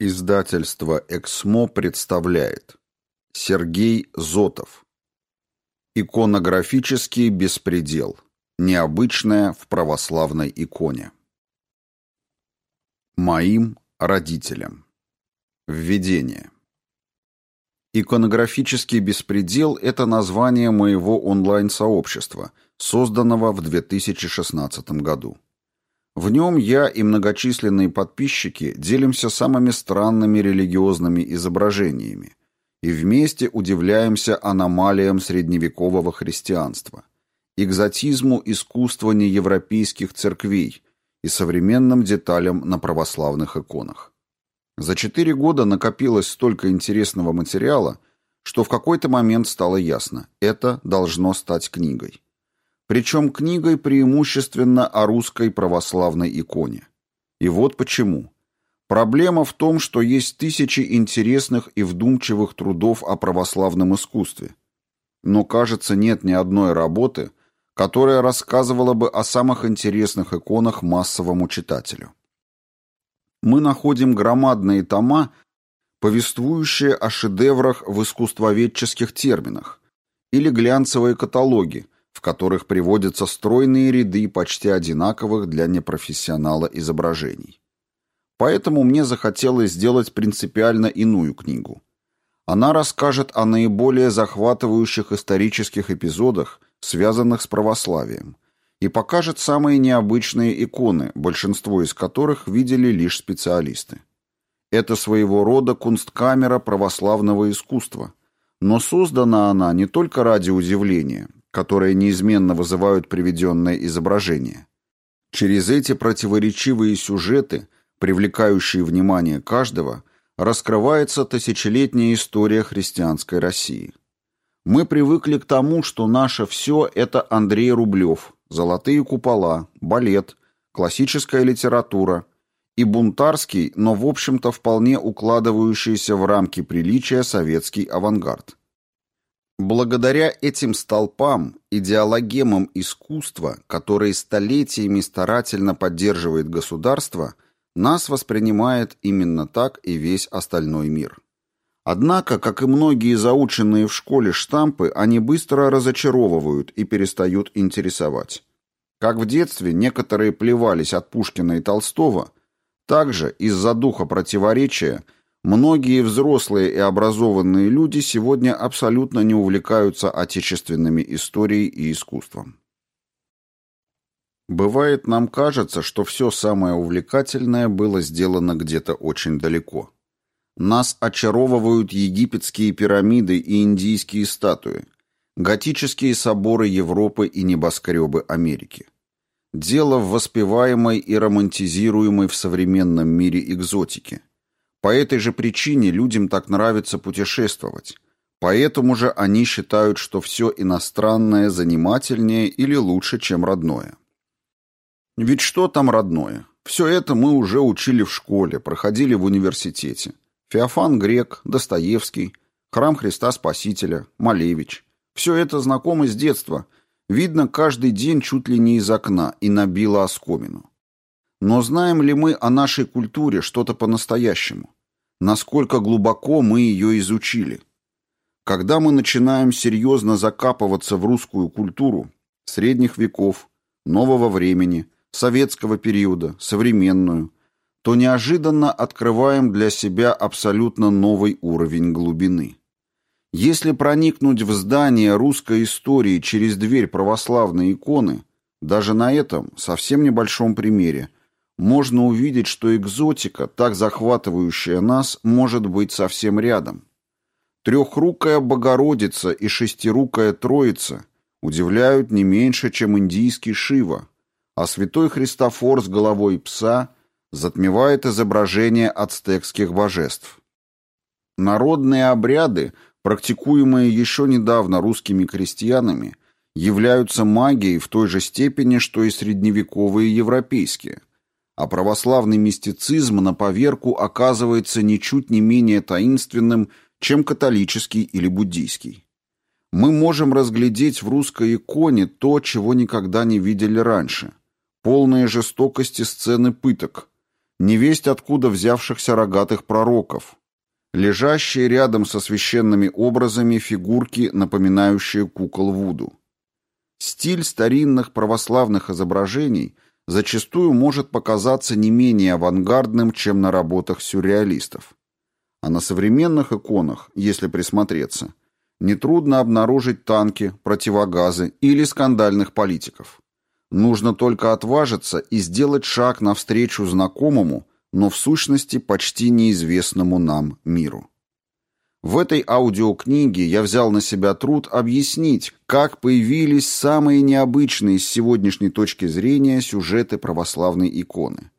Издательство «Эксмо» представляет Сергей Зотов Иконографический беспредел. Необычное в православной иконе. Моим родителям. Введение. Иконографический беспредел – это название моего онлайн-сообщества, созданного в 2016 году. В нем я и многочисленные подписчики делимся самыми странными религиозными изображениями и вместе удивляемся аномалиям средневекового христианства, экзотизму искусства неевропейских церквей и современным деталям на православных иконах. За четыре года накопилось столько интересного материала, что в какой-то момент стало ясно – это должно стать книгой. Причем книгой преимущественно о русской православной иконе. И вот почему. Проблема в том, что есть тысячи интересных и вдумчивых трудов о православном искусстве. Но, кажется, нет ни одной работы, которая рассказывала бы о самых интересных иконах массовому читателю. Мы находим громадные тома, повествующие о шедеврах в искусствоведческих терминах, или глянцевые каталоги – в которых приводятся стройные ряды почти одинаковых для непрофессионала изображений. Поэтому мне захотелось сделать принципиально иную книгу. Она расскажет о наиболее захватывающих исторических эпизодах, связанных с православием, и покажет самые необычные иконы, большинство из которых видели лишь специалисты. Это своего рода кунсткамера православного искусства, но создана она не только ради удивления, которые неизменно вызывают приведенное изображение. Через эти противоречивые сюжеты, привлекающие внимание каждого, раскрывается тысячелетняя история христианской России. Мы привыкли к тому, что наше все – это Андрей Рублев, золотые купола, балет, классическая литература и бунтарский, но в общем-то вполне укладывающийся в рамки приличия советский авангард. Благодаря этим столпам, идеологемам искусства, которые столетиями старательно поддерживает государство, нас воспринимает именно так и весь остальной мир. Однако, как и многие заученные в школе штампы, они быстро разочаровывают и перестают интересовать. Как в детстве некоторые плевались от Пушкина и Толстого, также из-за духа противоречия – Многие взрослые и образованные люди сегодня абсолютно не увлекаются отечественными историей и искусством. Бывает, нам кажется, что все самое увлекательное было сделано где-то очень далеко. Нас очаровывают египетские пирамиды и индийские статуи, готические соборы Европы и небоскребы Америки. Дело в воспеваемой и романтизируемой в современном мире экзотике – по этой же причине людям так нравится путешествовать. Поэтому же они считают, что все иностранное занимательнее или лучше, чем родное. Ведь что там родное? Все это мы уже учили в школе, проходили в университете. Феофан Грек, Достоевский, Храм Христа Спасителя, Малевич. Все это знакомо с детства. Видно каждый день чуть ли не из окна и набило оскомину. Но знаем ли мы о нашей культуре что-то по-настоящему? Насколько глубоко мы ее изучили? Когда мы начинаем серьезно закапываться в русскую культуру средних веков, нового времени, советского периода, современную, то неожиданно открываем для себя абсолютно новый уровень глубины. Если проникнуть в здание русской истории через дверь православной иконы, даже на этом совсем небольшом примере – можно увидеть, что экзотика, так захватывающая нас, может быть совсем рядом. Трехрукая Богородица и шестирукая Троица удивляют не меньше, чем индийский Шива, а святой Христофор с головой пса затмевает изображение ацтекских божеств. Народные обряды, практикуемые еще недавно русскими крестьянами, являются магией в той же степени, что и средневековые европейские а православный мистицизм на поверку оказывается ничуть не менее таинственным, чем католический или буддийский. Мы можем разглядеть в русской иконе то, чего никогда не видели раньше. Полные жестокости сцены пыток, невесть откуда взявшихся рогатых пророков, лежащие рядом со священными образами фигурки, напоминающие кукол Вуду. Стиль старинных православных изображений зачастую может показаться не менее авангардным, чем на работах сюрреалистов. А на современных иконах, если присмотреться, нетрудно обнаружить танки, противогазы или скандальных политиков. Нужно только отважиться и сделать шаг навстречу знакомому, но в сущности почти неизвестному нам миру. В этой аудиокниге я взял на себя труд объяснить, как появились самые необычные с сегодняшней точки зрения сюжеты православной иконы.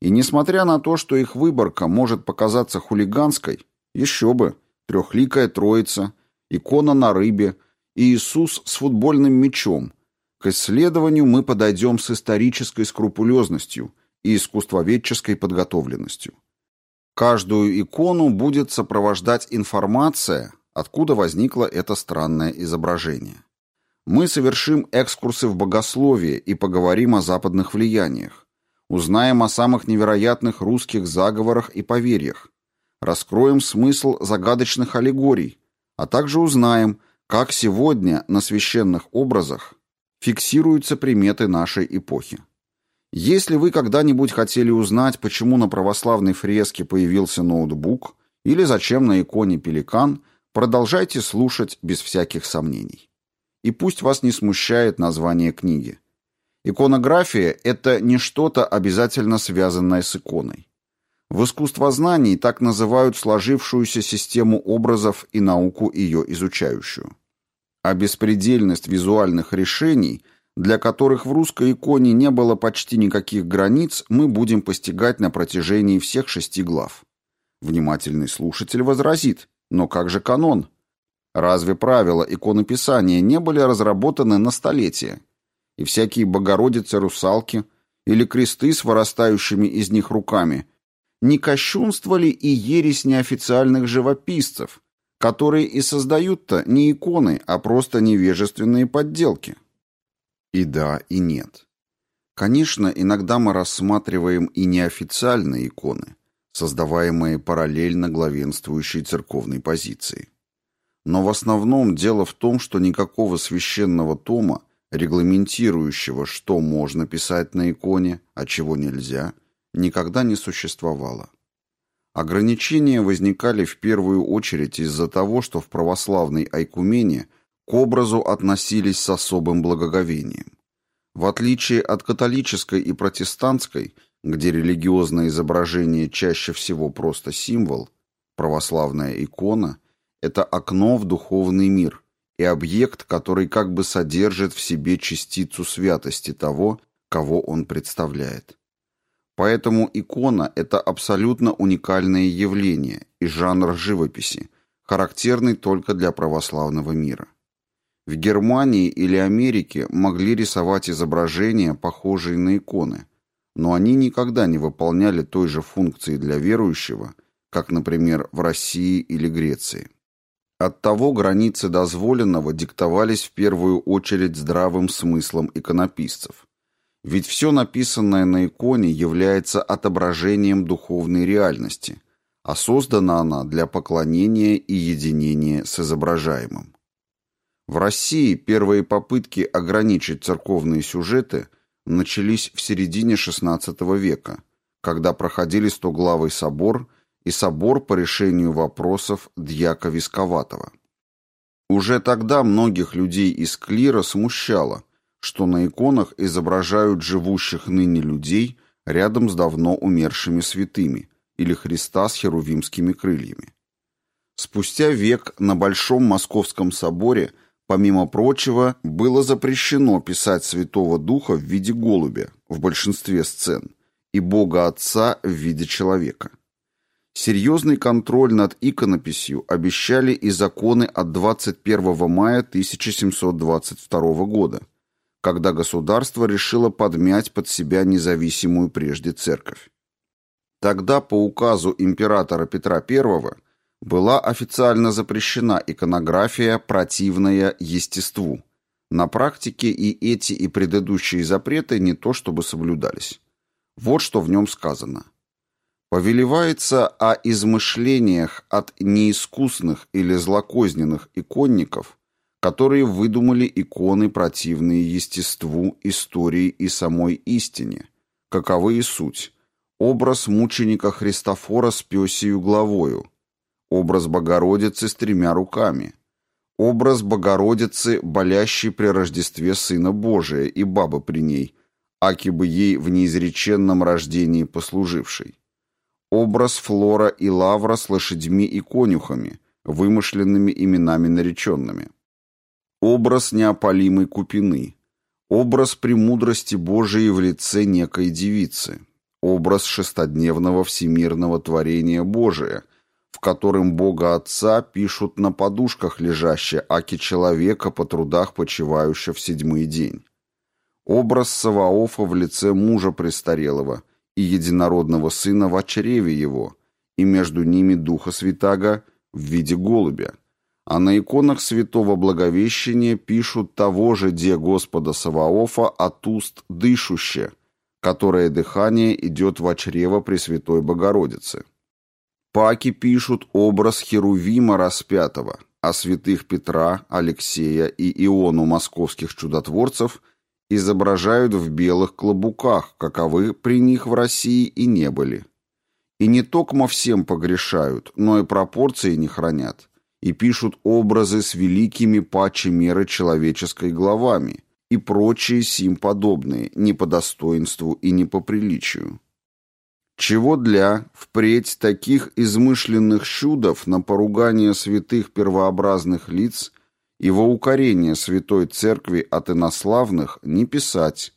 И несмотря на то, что их выборка может показаться хулиганской, еще бы, трехликая троица, икона на рыбе и Иисус с футбольным мячом, к исследованию мы подойдем с исторической скрупулезностью и искусствоведческой подготовленностью. Каждую икону будет сопровождать информация, откуда возникло это странное изображение. Мы совершим экскурсы в богословие и поговорим о западных влияниях. Узнаем о самых невероятных русских заговорах и поверьях. Раскроем смысл загадочных аллегорий, а также узнаем, как сегодня на священных образах фиксируются приметы нашей эпохи. Если вы когда-нибудь хотели узнать, почему на православной фреске появился ноутбук или зачем на иконе пеликан, продолжайте слушать без всяких сомнений. И пусть вас не смущает название книги. Иконография – это не что-то обязательно связанное с иконой. В искусствознании так называют сложившуюся систему образов и науку ее изучающую. А беспредельность визуальных решений – для которых в русской иконе не было почти никаких границ, мы будем постигать на протяжении всех шести глав. Внимательный слушатель возразит, но как же канон? Разве правила иконописания не были разработаны на столетия? И всякие богородицы-русалки или кресты с вырастающими из них руками не кощунствовали и ересь неофициальных живописцев, которые и создают-то не иконы, а просто невежественные подделки? И да, и нет. Конечно, иногда мы рассматриваем и неофициальные иконы, создаваемые параллельно главенствующей церковной позиции. Но в основном дело в том, что никакого священного тома, регламентирующего, что можно писать на иконе, а чего нельзя, никогда не существовало. Ограничения возникали в первую очередь из-за того, что в православной айкумене – к образу относились с особым благоговением. В отличие от католической и протестантской, где религиозное изображение чаще всего просто символ, православная икона – это окно в духовный мир и объект, который как бы содержит в себе частицу святости того, кого он представляет. Поэтому икона – это абсолютно уникальное явление и жанр живописи, характерный только для православного мира. В Германии или Америке могли рисовать изображения, похожие на иконы, но они никогда не выполняли той же функции для верующего, как, например, в России или Греции. Оттого границы дозволенного диктовались в первую очередь здравым смыслом иконописцев. Ведь все написанное на иконе является отображением духовной реальности, а создана она для поклонения и единения с изображаемым. В России первые попытки ограничить церковные сюжеты начались в середине XVI века, когда проходили Стоглавый собор и собор по решению вопросов Дьяка Висковатого. Уже тогда многих людей из клира смущало, что на иконах изображают живущих ныне людей рядом с давно умершими святыми или Христа с херувимскими крыльями. Спустя век на Большом Московском соборе – Помимо прочего, было запрещено писать Святого Духа в виде голубя в большинстве сцен и Бога Отца в виде человека. Серьезный контроль над иконописью обещали и законы от 21 мая 1722 года, когда государство решило подмять под себя независимую прежде церковь. Тогда по указу императора Петра I была официально запрещена иконография, противная естеству. На практике и эти, и предыдущие запреты не то чтобы соблюдались. Вот что в нем сказано. Повелевается о измышлениях от неискусных или злокозненных иконников, которые выдумали иконы, противные естеству, истории и самой истине, каковы и суть. Образ мученика Христофора с пёсею главою, образ Богородицы с тремя руками, образ Богородицы, болящей при Рождестве Сына Божия и бабы при ней, аки бы ей в неизреченном рождении послужившей. Образ Флора и Лавра с лошадьми и конюхами, вымышленными именами нареченными. Образ неопалимой Купины. Образ премудрости Божией в лице некой девицы. Образ шестодневного всемирного творения Божия – в котором Бога Отца пишут на подушках лежаще, аки человека по трудах почивающего в седьмой день. Образ Саваофа в лице мужа престарелого и единородного сына в чреве его, и между ними Духа Святаго в виде голубя. А на иконах Святого Благовещения пишут того же Де Господа Саваофа от уст дышуще, которое дыхание идет в чрево Пресвятой Богородицы. Паки пишут образ Херувима распятого, а святых Петра, Алексея и Иону московских чудотворцев изображают в белых клобуках, каковы при них в России и не были. И не токмо всем погрешают, но и пропорции не хранят, и пишут образы с великими паче меры человеческой главами и прочие сим подобные, не по достоинству и не по приличию. Чего для впредь таких измышленных чудов на поругание святых первообразных лиц и во укорение святой церкви от инославных не писать,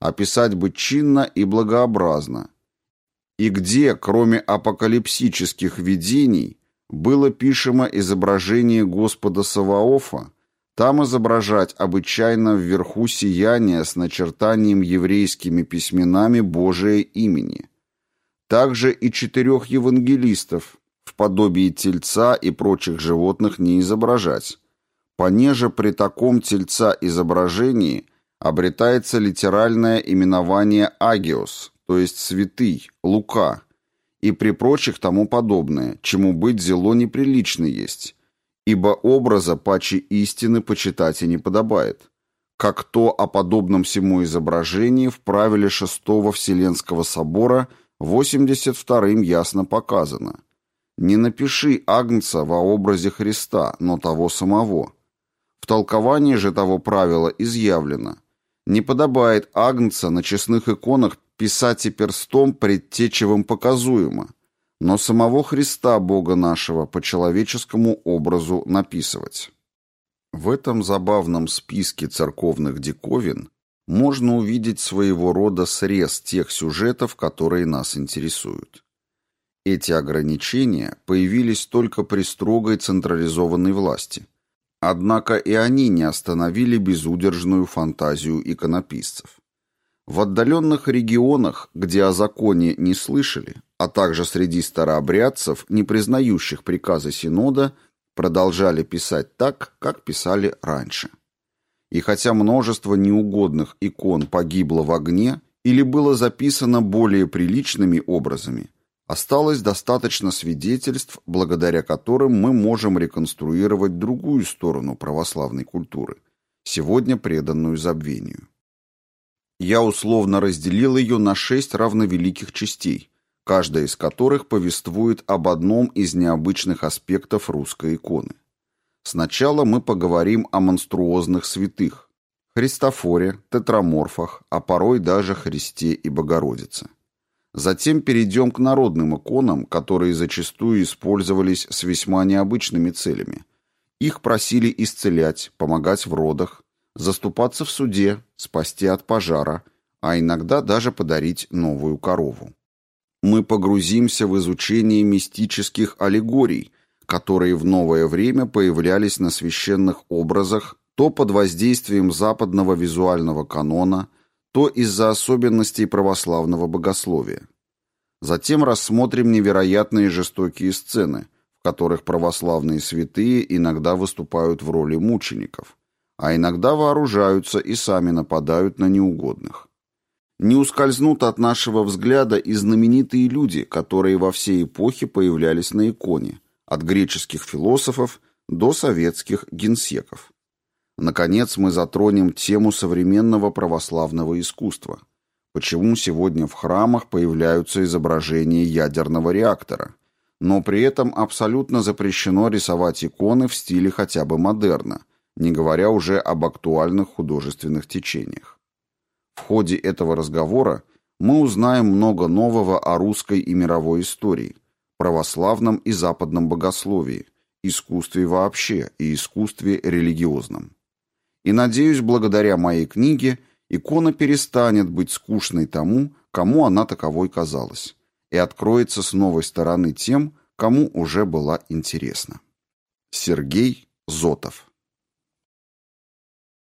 а писать бы чинно и благообразно. И где, кроме апокалипсических видений, было пишемо изображение Господа Саваофа, там изображать обычайно вверху сияние с начертанием еврейскими письменами Божие имени – также и четырех евангелистов в подобии тельца и прочих животных не изображать. Понеже при таком тельца изображении обретается литеральное именование «агиос», то есть «святый», «лука», и при прочих тому подобное, чему быть зело неприлично есть, ибо образа паче истины почитать и не подобает, как то о подобном всему изображении в правиле шестого Вселенского собора – 82-м ясно показано. Не напиши Агнца во образе Христа, но того самого. В толковании же того правила изъявлено. Не подобает Агнца на честных иконах писать и перстом предтечевым показуемо, но самого Христа Бога нашего по человеческому образу написывать. В этом забавном списке церковных диковин можно увидеть своего рода срез тех сюжетов, которые нас интересуют. Эти ограничения появились только при строгой централизованной власти. Однако и они не остановили безудержную фантазию иконописцев. В отдаленных регионах, где о законе не слышали, а также среди старообрядцев, не признающих приказы Синода, продолжали писать так, как писали раньше. И хотя множество неугодных икон погибло в огне или было записано более приличными образами, осталось достаточно свидетельств, благодаря которым мы можем реконструировать другую сторону православной культуры, сегодня преданную забвению. Я условно разделил ее на шесть равновеликих частей, каждая из которых повествует об одном из необычных аспектов русской иконы. Сначала мы поговорим о монструозных святых, Христофоре, тетраморфах, а порой даже Христе и Богородице. Затем перейдем к народным иконам, которые зачастую использовались с весьма необычными целями. Их просили исцелять, помогать в родах, заступаться в суде, спасти от пожара, а иногда даже подарить новую корову. Мы погрузимся в изучение мистических аллегорий – которые в новое время появлялись на священных образах то под воздействием западного визуального канона, то из-за особенностей православного богословия. Затем рассмотрим невероятные жестокие сцены, в которых православные святые иногда выступают в роли мучеников, а иногда вооружаются и сами нападают на неугодных. Не ускользнут от нашего взгляда и знаменитые люди, которые во все эпохи появлялись на иконе, от греческих философов до советских генсеков. Наконец, мы затронем тему современного православного искусства. Почему сегодня в храмах появляются изображения ядерного реактора, но при этом абсолютно запрещено рисовать иконы в стиле хотя бы модерна, не говоря уже об актуальных художественных течениях. В ходе этого разговора мы узнаем много нового о русской и мировой истории, православном и западном богословии, искусстве вообще и искусстве религиозном. И надеюсь, благодаря моей книге икона перестанет быть скучной тому, кому она таковой казалась, и откроется с новой стороны тем, кому уже была интересна. Сергей Зотов